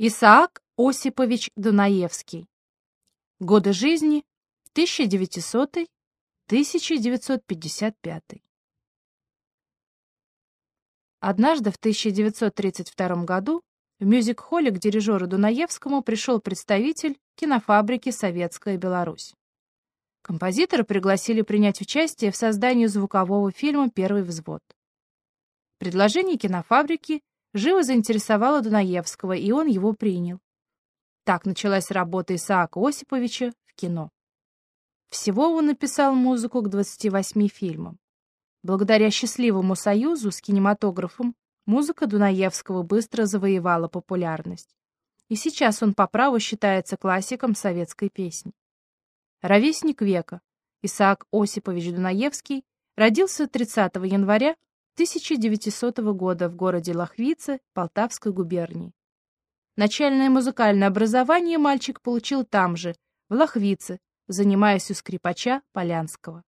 Исаак Осипович Дунаевский. Годы жизни 1900-1955. Однажды в 1932 году в мюзик-холле к дирижеру Дунаевскому пришел представитель кинофабрики «Советская Беларусь». Композитора пригласили принять участие в создании звукового фильма «Первый взвод». Предложение кинофабрики живо заинтересовало Дунаевского, и он его принял. Так началась работа Исаака Осиповича в кино. Всего он написал музыку к 28 фильмам. Благодаря счастливому союзу с кинематографом музыка Дунаевского быстро завоевала популярность. И сейчас он по праву считается классиком советской песни. Ровесник века Исаак Осипович Дунаевский родился 30 января 1900 года в городе Лохвице Полтавской губернии. Начальное музыкальное образование мальчик получил там же, в Лохвице, занимаясь у скрипача Полянского.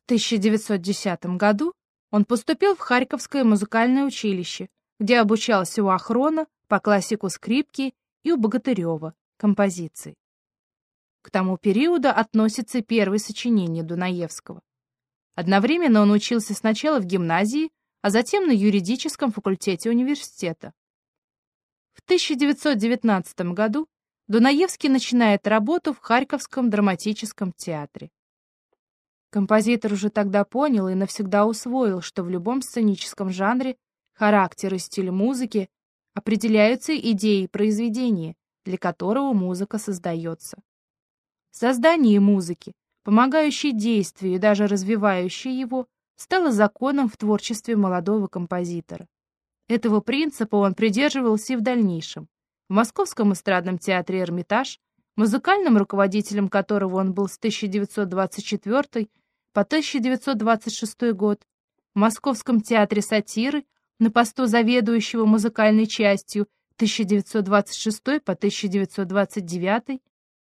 В 1910 году он поступил в Харьковское музыкальное училище, где обучался у Ахрона по классику скрипки и у Богатырева композиции. К тому периоду относится первое сочинение Дунаевского. Одновременно он учился сначала в гимназии, а затем на юридическом факультете университета. В 1919 году Дунаевский начинает работу в Харьковском драматическом театре. Композитор уже тогда понял и навсегда усвоил, что в любом сценическом жанре характер и стиль музыки определяются идеей произведения, для которого музыка создается. Создание музыки помогающий действию и даже развивающий его, стало законом в творчестве молодого композитора. Этого принципа он придерживался и в дальнейшем. В Московском эстрадном театре «Эрмитаж», музыкальным руководителем которого он был с 1924 по 1926 год, в Московском театре сатиры на посту заведующего музыкальной частью 1926 по 1929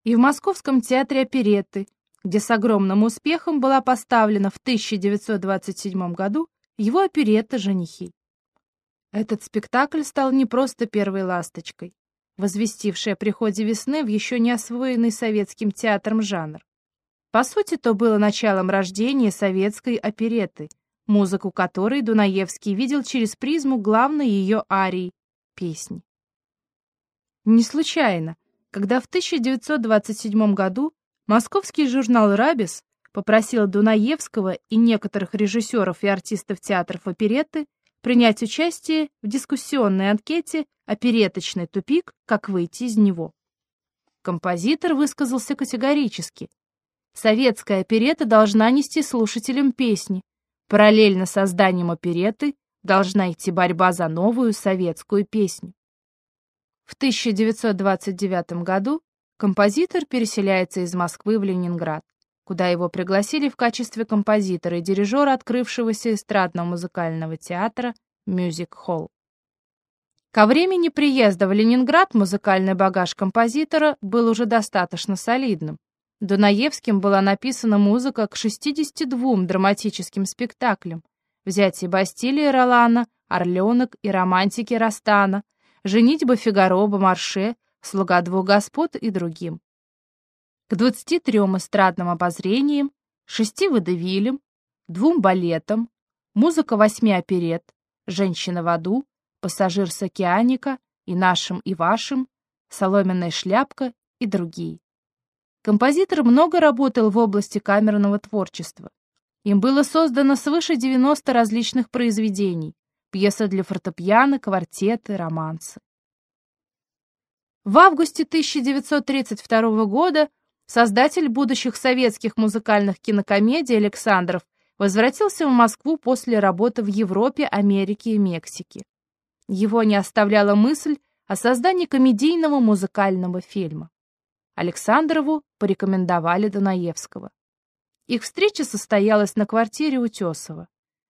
и в Московском театре оперетты где с огромным успехом была поставлена в 1927 году его оперетта «Женихи». Этот спектакль стал не просто первой ласточкой, возвестившей о приходе весны в еще не освоенный советским театром жанр. По сути, то было началом рождения советской оперетты, музыку которой Дунаевский видел через призму главной ее арии — песни. Не случайно, когда в 1927 году Московский журнал «Рабис» попросил Дунаевского и некоторых режиссеров и артистов театров оперетты принять участие в дискуссионной анкете «Опереточный тупик. Как выйти из него». Композитор высказался категорически. Советская оперета должна нести слушателям песни. Параллельно созданием опереты должна идти борьба за новую советскую песню. В 1929 году композитор переселяется из Москвы в Ленинград, куда его пригласили в качестве композитора и дирижера открывшегося эстрадного музыкального театра «Мюзик Холл». Ко времени приезда в Ленинград музыкальный багаж композитора был уже достаточно солидным. Дунаевским была написана музыка к 62 драматическим спектаклям «Взятие Бастилии» Ролана, «Орленок» и «Романтики» Растана, «Женитьба Фигаро Бомарше», слуга двух господ и другим. К 23 эстрадным обозрениям, шести водевилям, двум балетам, музыка восьми оперет, «Женщина в аду», «Пассажир с океаника» и «Нашим и вашим», «Соломенная шляпка» и другие. Композитор много работал в области камерного творчества. Им было создано свыше 90 различных произведений, пьесы для фортепиано, квартеты, романсы. В августе 1932 года создатель будущих советских музыкальных кинокомедий Александров возвратился в Москву после работы в Европе, Америке и Мексике. Его не оставляла мысль о создании комедийного музыкального фильма. Александрову порекомендовали Донаевского. Их встреча состоялась на квартире Утесова.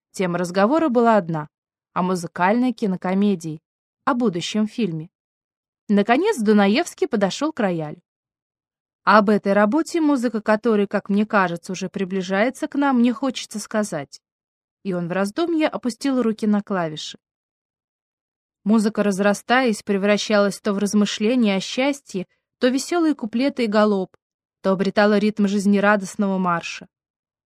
Тема разговора была одна — о музыкальной кинокомедии, о будущем фильме. Наконец Дунаевский подошел к роялю. Об этой работе, музыка которой, как мне кажется, уже приближается к нам, мне хочется сказать. И он в раздумье опустил руки на клавиши. Музыка, разрастаясь, превращалась то в размышления о счастье, то веселые куплеты и галоп, то обретала ритм жизнерадостного марша.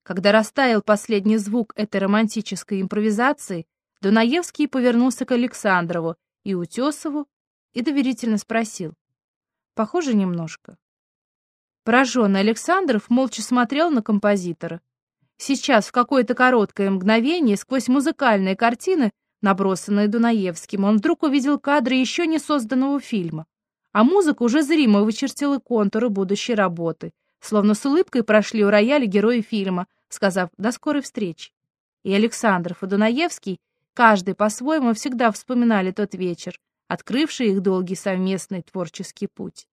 Когда растаял последний звук этой романтической импровизации, Дунаевский повернулся к Александрову и Утесову и доверительно спросил. Похоже немножко. Пораженный Александров молча смотрел на композитора. Сейчас, в какое-то короткое мгновение, сквозь музыкальные картины, набросанные Дунаевским, он вдруг увидел кадры еще не созданного фильма. А музыка уже зримо вычертила контуры будущей работы, словно с улыбкой прошли у рояля герои фильма, сказав «до скорой встречи». И Александров и Дунаевский, каждый по-своему, всегда вспоминали тот вечер, открывший их долгий совместный творческий путь.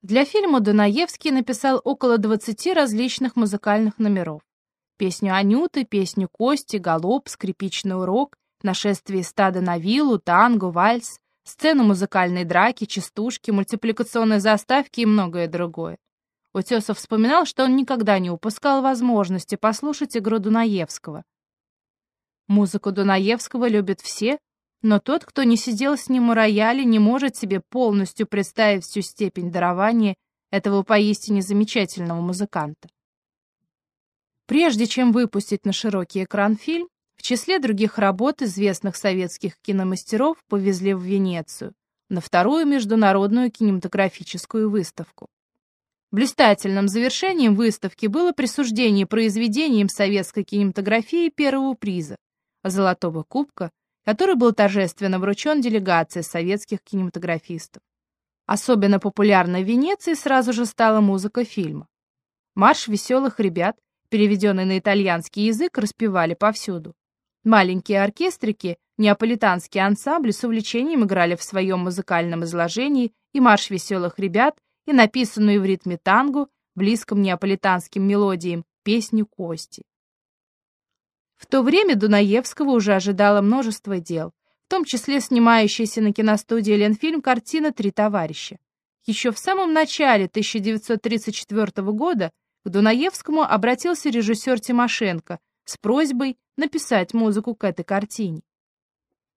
Для фильма Дунаевский написал около 20 различных музыкальных номеров. Песню Анюты, песню Кости, галоп, скрипичный урок, нашествие стада на виллу, танго, вальс, сцену музыкальной драки, частушки, мультипликационной заставки и многое другое. Утесов вспоминал, что он никогда не упускал возможности послушать игру Дунаевского. Музыку Дунаевского любят все, но тот, кто не сидел с ним у рояля, не может себе полностью представить всю степень дарования этого поистине замечательного музыканта. Прежде чем выпустить на широкий экран фильм, в числе других работ известных советских киномастеров повезли в Венецию на вторую международную кинематографическую выставку. Блистательным завершением выставки было присуждение произведениям советской кинематографии первого приза – Золотого кубка – который был торжественно вручен делегации советских кинематографистов. Особенно популярной в Венеции сразу же стала музыка фильма. Марш веселых ребят, переведенный на итальянский язык, распевали повсюду. Маленькие оркестрики, неаполитанские ансамбли с увлечением играли в своем музыкальном изложении и марш веселых ребят, и написанную в ритме танго, близком неаполитанским мелодиям, песню Кости. В то время Дунаевского уже ожидало множество дел, в том числе снимающаяся на киностудии Ленфильм картина «Три товарища». Еще в самом начале 1934 года к Дунаевскому обратился режиссер Тимошенко с просьбой написать музыку к этой картине.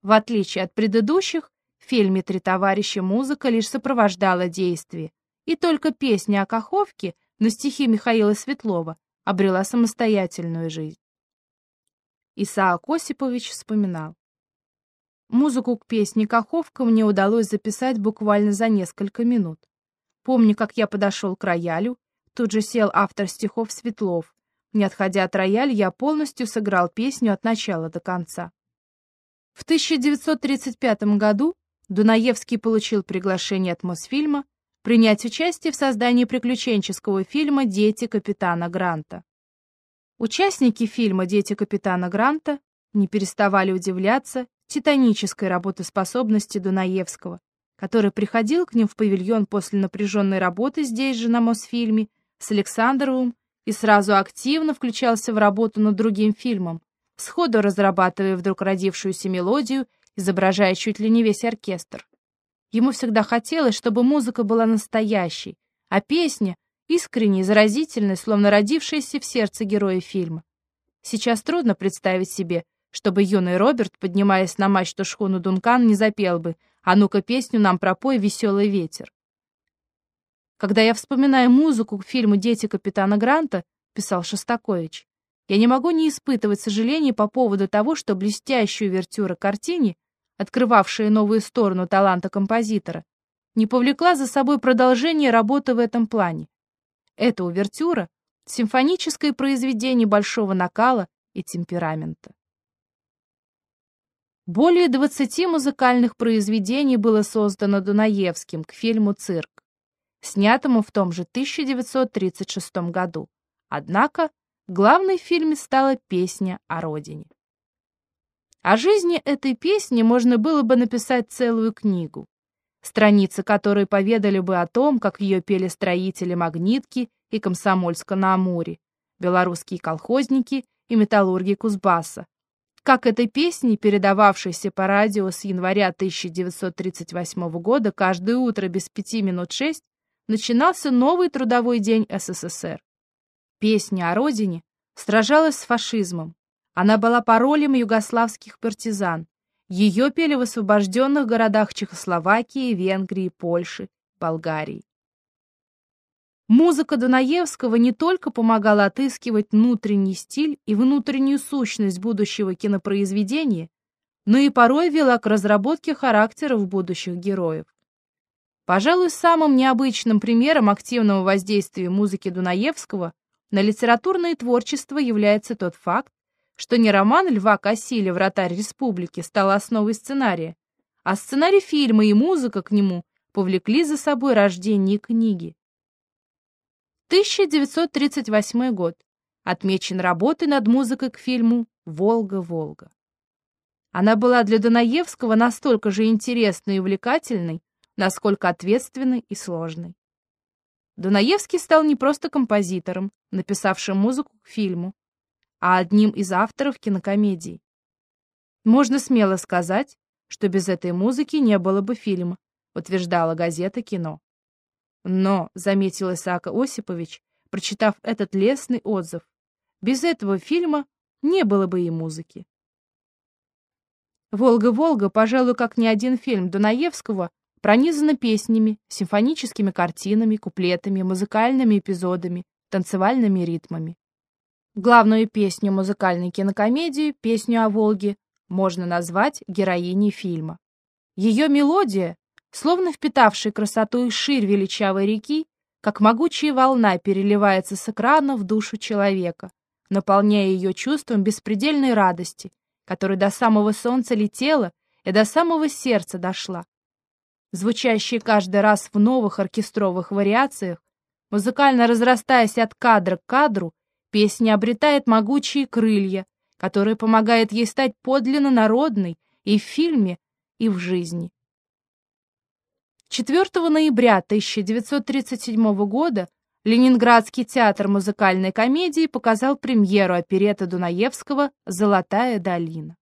В отличие от предыдущих, в фильме «Три товарища» музыка лишь сопровождала действие, и только песня о Каховке на стихи Михаила Светлова обрела самостоятельную жизнь. Исаак Осипович вспоминал. Музыку к песне «Каховка» мне удалось записать буквально за несколько минут. Помню, как я подошел к роялю, тут же сел автор стихов Светлов. Не отходя от рояля, я полностью сыграл песню от начала до конца. В 1935 году Дунаевский получил приглашение от Мосфильма принять участие в создании приключенческого фильма «Дети капитана Гранта». Участники фильма «Дети капитана Гранта» не переставали удивляться титанической работоспособности Дунаевского, который приходил к ним в павильон после напряженной работы здесь же на Мосфильме с Александровым и сразу активно включался в работу над другим фильмом, сходу разрабатывая вдруг родившуюся мелодию, изображая чуть ли не весь оркестр. Ему всегда хотелось, чтобы музыка была настоящей, а песня искренней, заразительной, словно родившейся в сердце героя фильма. Сейчас трудно представить себе, чтобы юный Роберт, поднимаясь на мачту шхуну Дункан, не запел бы «А ну-ка песню нам пропой, веселый ветер». Когда я вспоминаю музыку к фильму «Дети капитана Гранта», писал Шостакович, я не могу не испытывать сожаления по поводу того, что блестящую вертюра картине, открывавшая новую сторону таланта композитора, не повлекла за собой продолжение работы в этом плане. Эта увертюра — симфоническое произведение большого накала и темперамента. Более 20 музыкальных произведений было создано Дунаевским к фильму «Цирк», снятому в том же 1936 году. Однако главной в фильме стала песня о родине. О жизни этой песни можно было бы написать целую книгу страницы которой поведали бы о том, как ее пели строители Магнитки и Комсомольска-на-Амуре, белорусские колхозники и металлурги Кузбасса, как этой песни, передававшейся по радио с января 1938 года каждое утро без пяти минут шесть, начинался новый трудовой день СССР. Песня о родине сражалась с фашизмом. Она была паролем югославских партизан, Ее пели в освобожденных городах Чехословакии, Венгрии, Польши, Болгарии. Музыка Дунаевского не только помогала отыскивать внутренний стиль и внутреннюю сущность будущего кинопроизведения, но и порой вела к разработке характеров будущих героев. Пожалуй, самым необычным примером активного воздействия музыки Дунаевского на литературное творчество является тот факт, что не роман Льва Кассиля «Вратарь республики» стал основой сценария, а сценарий фильма и музыка к нему повлекли за собой рождение книги. 1938 год. Отмечен работой над музыкой к фильму «Волга-Волга». Она была для Донаевского настолько же интересной и увлекательной, насколько ответственной и сложной. Донаевский стал не просто композитором, написавшим музыку к фильму, а одним из авторов кинокомедий. Можно смело сказать, что без этой музыки не было бы фильма, утверждала газета «Кино». Но, заметил Исаак Осипович, прочитав этот лестный отзыв, без этого фильма не было бы и музыки. «Волга-Волга», пожалуй, как ни один фильм Дунаевского, пронизана песнями, симфоническими картинами, куплетами, музыкальными эпизодами, танцевальными ритмами. Главную песню музыкальной кинокомедии, песню о Волге, можно назвать героиней фильма. Ее мелодия, словно впитавший красоту и ширь величавой реки, как могучая волна переливается с экрана в душу человека, наполняя ее чувством беспредельной радости, которая до самого солнца летела и до самого сердца дошла. Звучащие каждый раз в новых оркестровых вариациях, музыкально разрастаясь от кадра к кадру, песня обретает могучие крылья, которые помогают ей стать подлинно народной и в фильме, и в жизни. 4 ноября 1937 года Ленинградский театр музыкальной комедии показал премьеру оперетты Дунаевского «Золотая долина».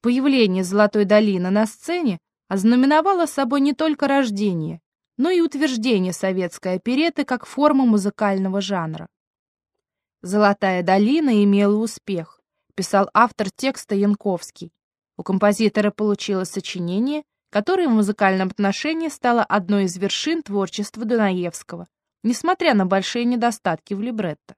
Появление «Золотой долины» на сцене ознаменовало собой не только рождение, но и утверждение советской опереты как формы музыкального жанра. «Золотая долина» имела успех, писал автор текста Янковский. У композитора получилось сочинение, которое в музыкальном отношении стало одной из вершин творчества Дунаевского, несмотря на большие недостатки в либретто.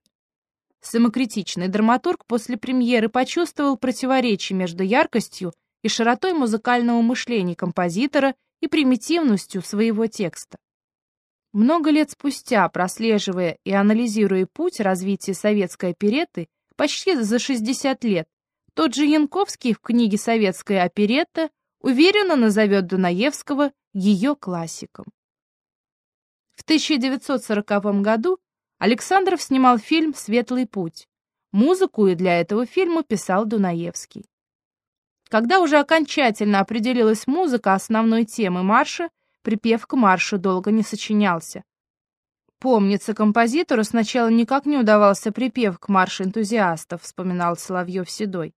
Самокритичный драматург после премьеры почувствовал противоречие между яркостью и широтой музыкального мышления композитора и примитивностью своего текста. Много лет спустя, прослеживая и анализируя путь развития советской оперетты, почти за 60 лет, тот же Янковский в книге «Советская оперетта» уверенно назовет Дунаевского ее классиком. В 1940 году Александров снимал фильм «Светлый путь». Музыку и для этого фильма писал Дунаевский. Когда уже окончательно определилась музыка основной темы марша, припев к маршу долго не сочинялся. Помнится, композитору сначала никак не удавался припев к маршу энтузиастов, вспоминал Соловьев-Седой.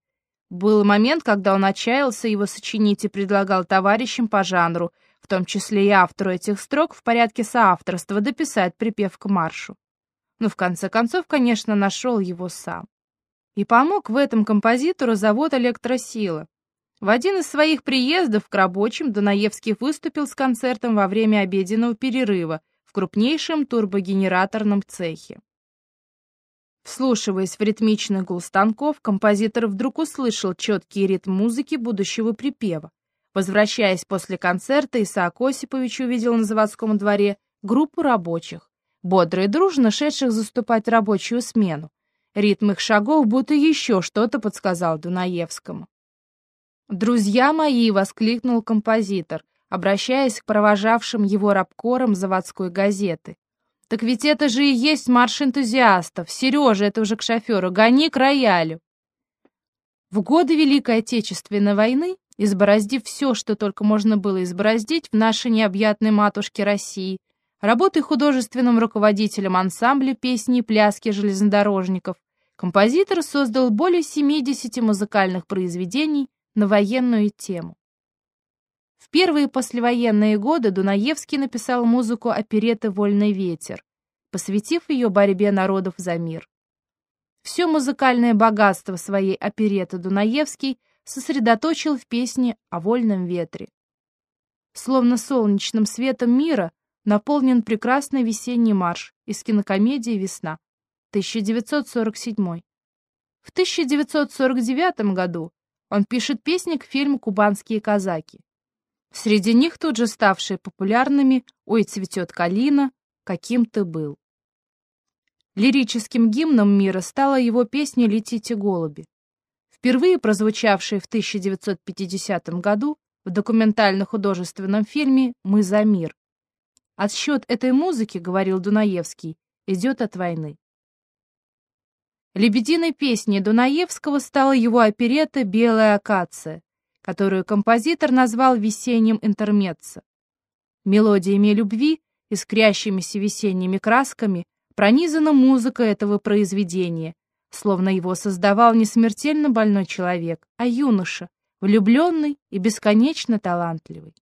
Был момент, когда он отчаялся его сочинить и предлагал товарищам по жанру, в том числе и автору этих строк, в порядке соавторства дописать припев к маршу. Но в конце концов, конечно, нашел его сам. И помог в этом композитору завод «Электросила». В один из своих приездов к рабочим Донаевский выступил с концертом во время обеденного перерыва в крупнейшем турбогенераторном цехе. Вслушиваясь в ритмичный гул станков, композитор вдруг услышал четкий ритм музыки будущего припева. Возвращаясь после концерта, Исаак Осипович увидел на заводском дворе группу рабочих, бодро и дружно шедших заступать рабочую смену. Ритм их шагов будто еще что-то подсказал Дунаевскому. «Друзья мои!» — воскликнул композитор, обращаясь к провожавшим его рабкорам заводской газеты. Так ведь это же и есть марш энтузиастов. Сережа, это уже к шоферу, гони к роялю. В годы Великой Отечественной войны, избороздив все, что только можно было избороздить в нашей необъятной матушке России, работой художественным руководителем ансамбля песни и пляски железнодорожников, композитор создал более 70 музыкальных произведений на военную тему. В первые послевоенные годы Дунаевский написал музыку опереты «Вольный ветер», посвятив ее борьбе народов за мир. Все музыкальное богатство своей опереты Дунаевский сосредоточил в песне о вольном ветре. Словно солнечным светом мира наполнен прекрасный весенний марш из кинокомедии «Весна» 1947. В 1949 году он пишет песни к фильму «Кубанские казаки». Среди них тут же ставшие популярными «Ой, цветет калина», «Каким ты был». Лирическим гимном мира стала его песня «Летите, голуби», впервые прозвучавшая в 1950 году в документально-художественном фильме «Мы за мир». Отсчет этой музыки, говорил Дунаевский, идет от войны. Лебединой песней Дунаевского стала его оперета «Белая акация», которую композитор назвал весенним интермеццо. Мелодиями любви, искрящимися весенними красками, пронизана музыка этого произведения, словно его создавал не смертельно больной человек, а юноша, влюбленный и бесконечно талантливый.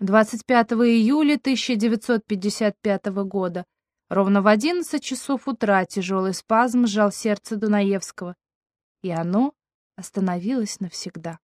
25 июля 1955 года, ровно в 11 часов утра, тяжелый спазм сжал сердце Дунаевского, и оно остановилось навсегда.